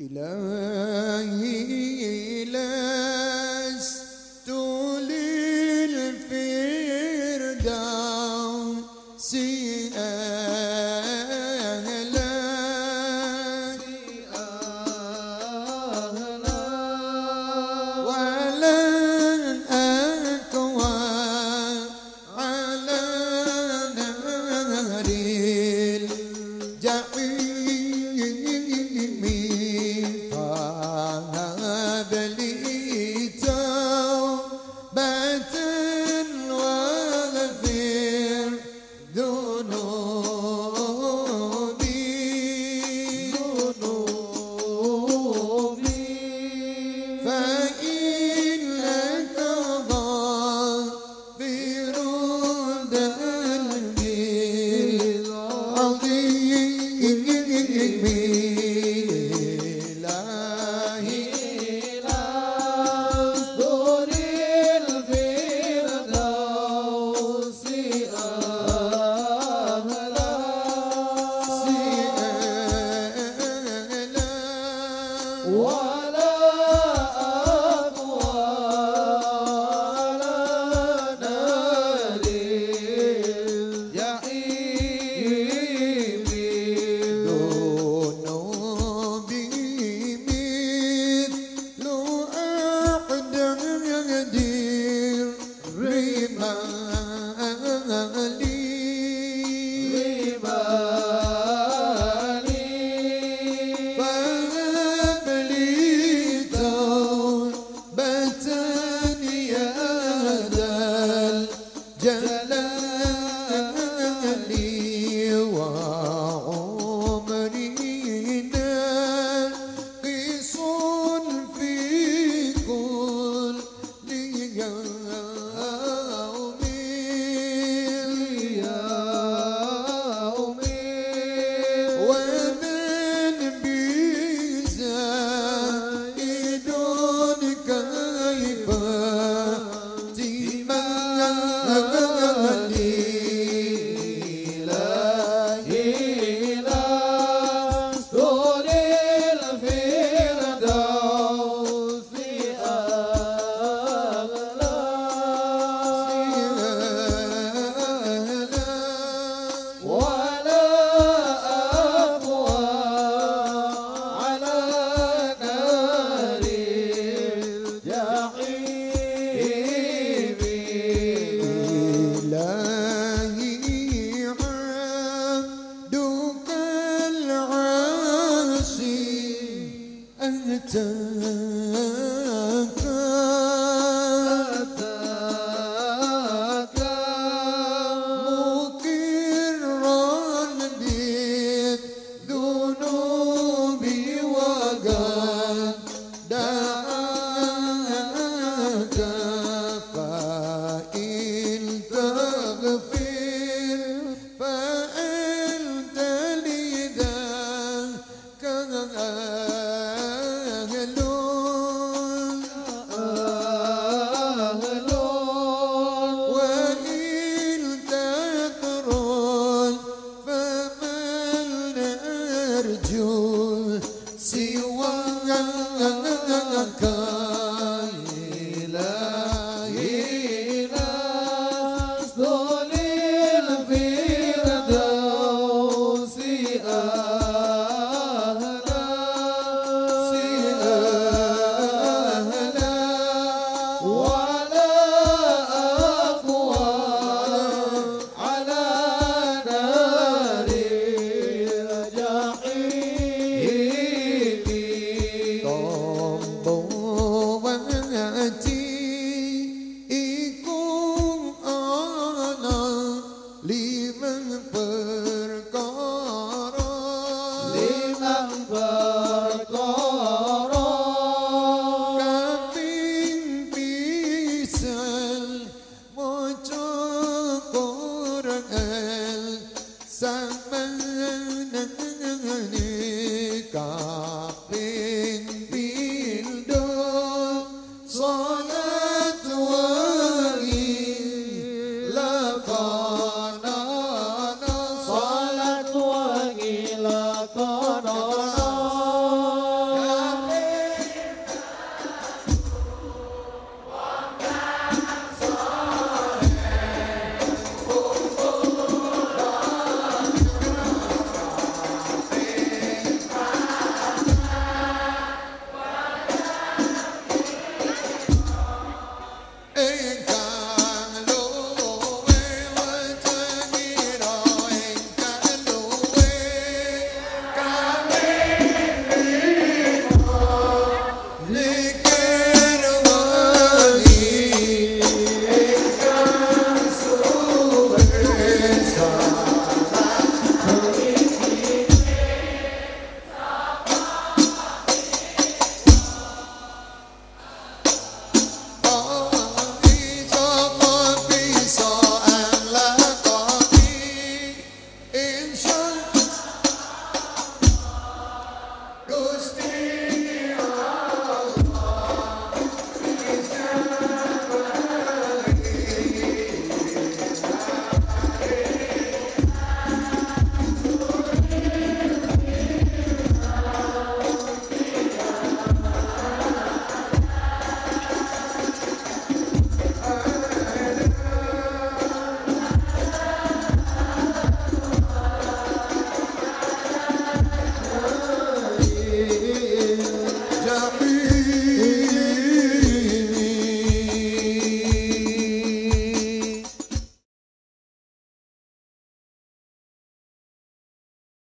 إلهي. ولا love. 的 ka Even bird.